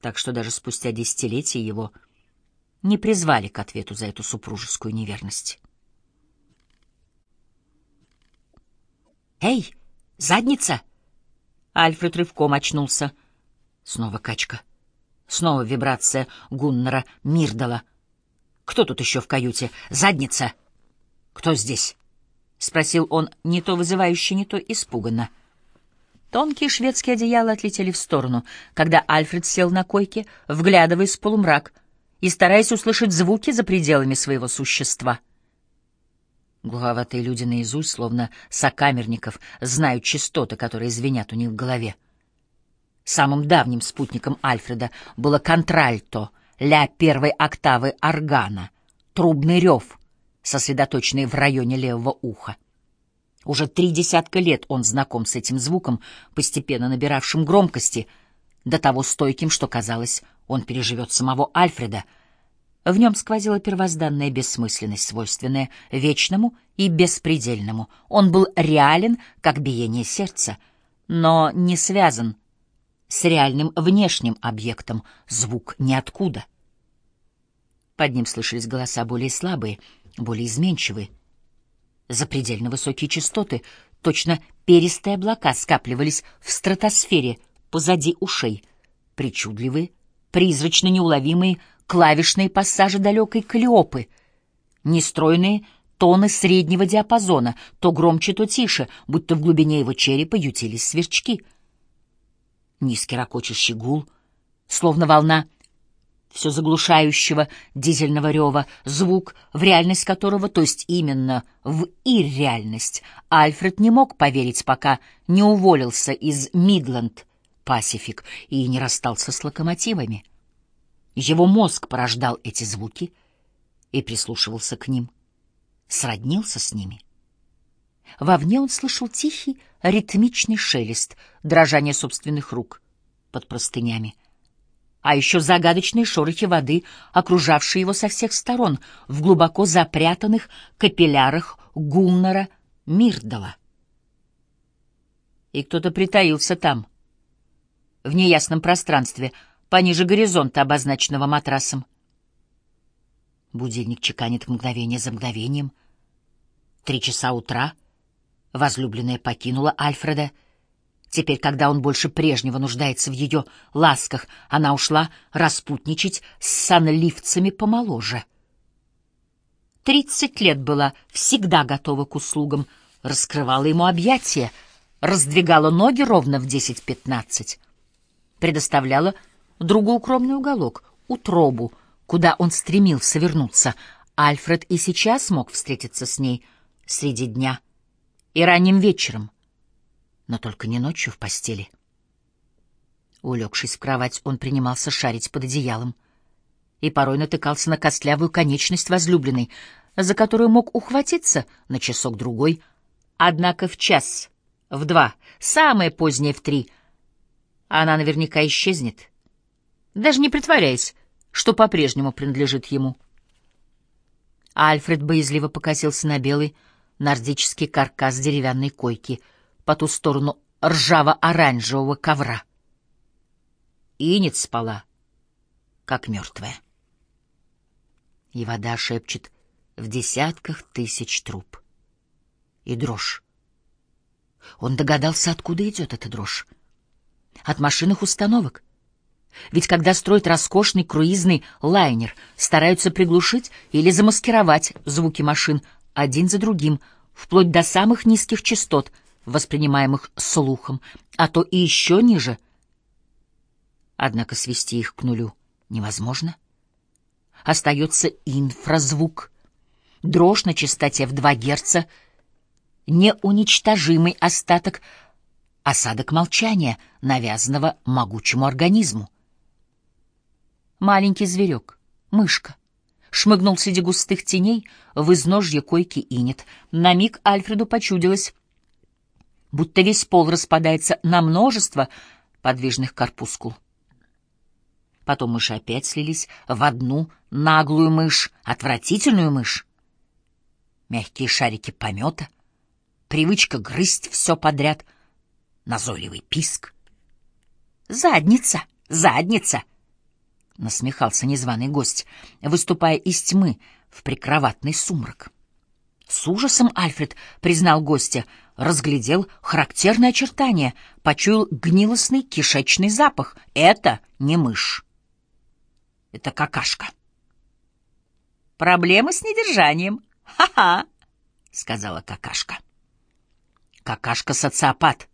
так что даже спустя десятилетия его не призвали к ответу за эту супружескую неверность. «Эй, задница!» Альфред рывком очнулся. Снова качка. Снова вибрация Гуннера Мирдала. «Кто тут еще в каюте? Задница!» «Кто здесь?» — спросил он, не то вызывающе, не то испуганно. Тонкие шведские одеяла отлетели в сторону, когда Альфред сел на койке, вглядываясь в полумрак и стараясь услышать звуки за пределами своего существа — Глуховатые люди наизусть, словно сокамерников, знают частоты, которые звенят у них в голове. Самым давним спутником Альфреда было контральто, ля первой октавы органа, трубный рев, сосредоточенный в районе левого уха. Уже три десятка лет он знаком с этим звуком, постепенно набиравшим громкости, до того стойким, что, казалось, он переживет самого Альфреда — в нем сквозила первозданная бессмысленность, свойственная вечному и беспредельному. Он был реален, как биение сердца, но не связан с реальным внешним объектом, звук ниоткуда. Под ним слышались голоса более слабые, более изменчивые. Запредельно высокие частоты, точно перистые облака, скапливались в стратосфере позади ушей, причудливые, призрачно неуловимые, клавишные пассажи далекой Клеопы, нестройные тоны среднего диапазона, то громче, то тише, будто в глубине его черепа ютились сверчки. Низкий ракочущий гул, словно волна все заглушающего дизельного рева, звук, в реальность которого, то есть именно в ирреальность, Альфред не мог поверить, пока не уволился из Мидленд Пасифик и не расстался с локомотивами. Его мозг порождал эти звуки и прислушивался к ним, сроднился с ними. Вовне он слышал тихий, ритмичный шелест, дрожание собственных рук под простынями, а еще загадочные шорохи воды, окружавшие его со всех сторон в глубоко запрятанных капиллярах Гулнера Мирдала. И кто-то притаился там, в неясном пространстве — пониже горизонта, обозначенного матрасом. Будильник чеканит мгновение за мгновением. Три часа утра. Возлюбленная покинула Альфреда. Теперь, когда он больше прежнего нуждается в ее ласках, она ушла распутничать с санливцами помоложе. Тридцать лет была всегда готова к услугам, раскрывала ему объятия, раздвигала ноги ровно в десять-пятнадцать, предоставляла другой укромный уголок, утробу, куда он стремился вернуться. Альфред и сейчас мог встретиться с ней среди дня и ранним вечером, но только не ночью в постели. Улегшись в кровать, он принимался шарить под одеялом и порой натыкался на костлявую конечность возлюбленной, за которую мог ухватиться на часок-другой. Однако в час, в два, самое позднее в три, она наверняка исчезнет, даже не притворяясь, что по-прежнему принадлежит ему. Альфред боязливо покосился на белый нордический каркас деревянной койки по ту сторону ржаво-оранжевого ковра. Инет спала, как мертвая. И вода шепчет в десятках тысяч труб. И дрожь. Он догадался, откуда идет эта дрожь. От машинных установок — ведь когда строят роскошный круизный лайнер, стараются приглушить или замаскировать звуки машин один за другим, вплоть до самых низких частот, воспринимаемых слухом, а то и еще ниже. Однако свести их к нулю невозможно. Остается инфразвук, дрожь на частоте в 2 Герца, неуничтожимый остаток, осадок молчания, навязанного могучему организму. Маленький зверек, мышка, шмыгнул среди густых теней в изножье койки инет. На миг Альфреду почудилось, будто весь пол распадается на множество подвижных корпускул. Потом мыши опять слились в одну наглую мышь, отвратительную мышь. Мягкие шарики помета, привычка грызть все подряд, назойливый писк. «Задница! Задница!» насмехался незваный гость, выступая из тьмы в прикроватный сумрак. С ужасом Альфред признал гостя, разглядел характерное очертание, почуял гнилостный кишечный запах. Это не мышь. Это какашка. Проблемы с недержанием. Ха-ха, сказала какашка. Какашка-социопат,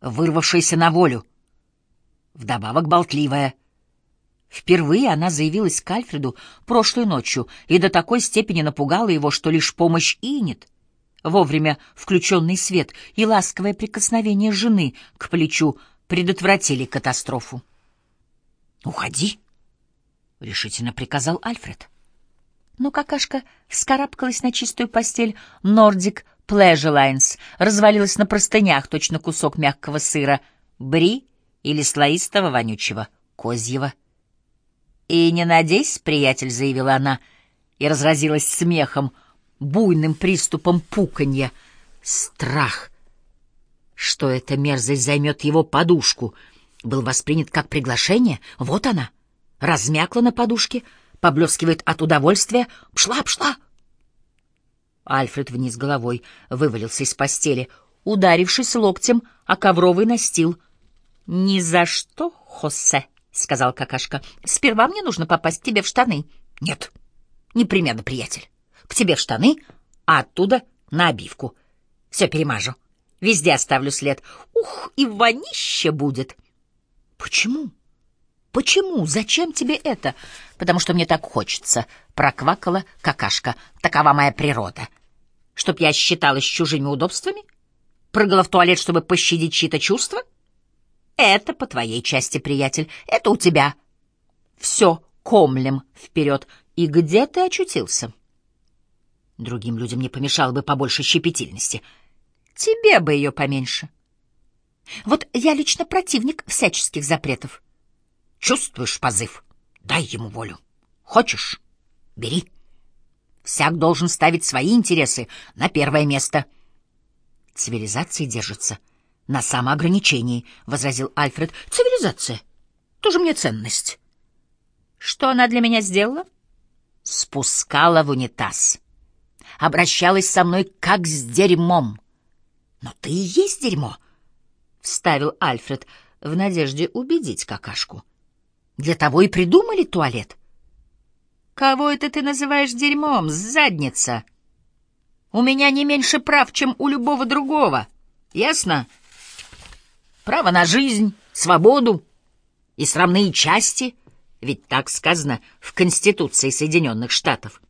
вырвавшаяся на волю, вдобавок болтливая — Впервые она заявилась к Альфреду прошлой ночью и до такой степени напугала его, что лишь помощь Инет, вовремя включенный свет и ласковое прикосновение жены к плечу предотвратили катастрофу. «Уходи!» — решительно приказал Альфред. Но какашка вскарабкалась на чистую постель Nordic Pleasure развалилась на простынях, точно кусок мягкого сыра, бри или слоистого вонючего козьего. «И не надейся, приятель», — заявила она, и разразилась смехом, буйным приступом пуканья. Страх, что эта мерзость займет его подушку, был воспринят как приглашение. Вот она, размякла на подушке, поблескивает от удовольствия. «Пшла, пшла!» Альфред вниз головой вывалился из постели, ударившись локтем о ковровый настил. «Ни за что, Хосе!» — сказал какашка. — Сперва мне нужно попасть к тебе в штаны. — Нет, непременно, приятель. К тебе в штаны, а оттуда на обивку. Все перемажу. Везде оставлю след. Ух, и вонище будет. — Почему? Почему? Зачем тебе это? — Потому что мне так хочется, — проквакала какашка. Такова моя природа. Чтоб я считалась чужими удобствами? Прыгала в туалет, чтобы пощадить чьи-то чувства? — это по твоей части, приятель. Это у тебя. Все комлем вперед. И где ты очутился? Другим людям не помешало бы побольше щепетильности. Тебе бы ее поменьше. Вот я лично противник всяческих запретов. Чувствуешь позыв? Дай ему волю. Хочешь? Бери. Всяк должен ставить свои интересы на первое место. Цивилизация держится — на самоограничении, — возразил Альфред. — Цивилизация. Тоже мне ценность. — Что она для меня сделала? — Спускала в унитаз. Обращалась со мной как с дерьмом. — Но ты и есть дерьмо, — вставил Альфред в надежде убедить какашку. — Для того и придумали туалет. — Кого это ты называешь дерьмом, задница? У меня не меньше прав, чем у любого другого. Ясно? — Право на жизнь, свободу и срамные части, ведь так сказано в Конституции Соединенных Штатов.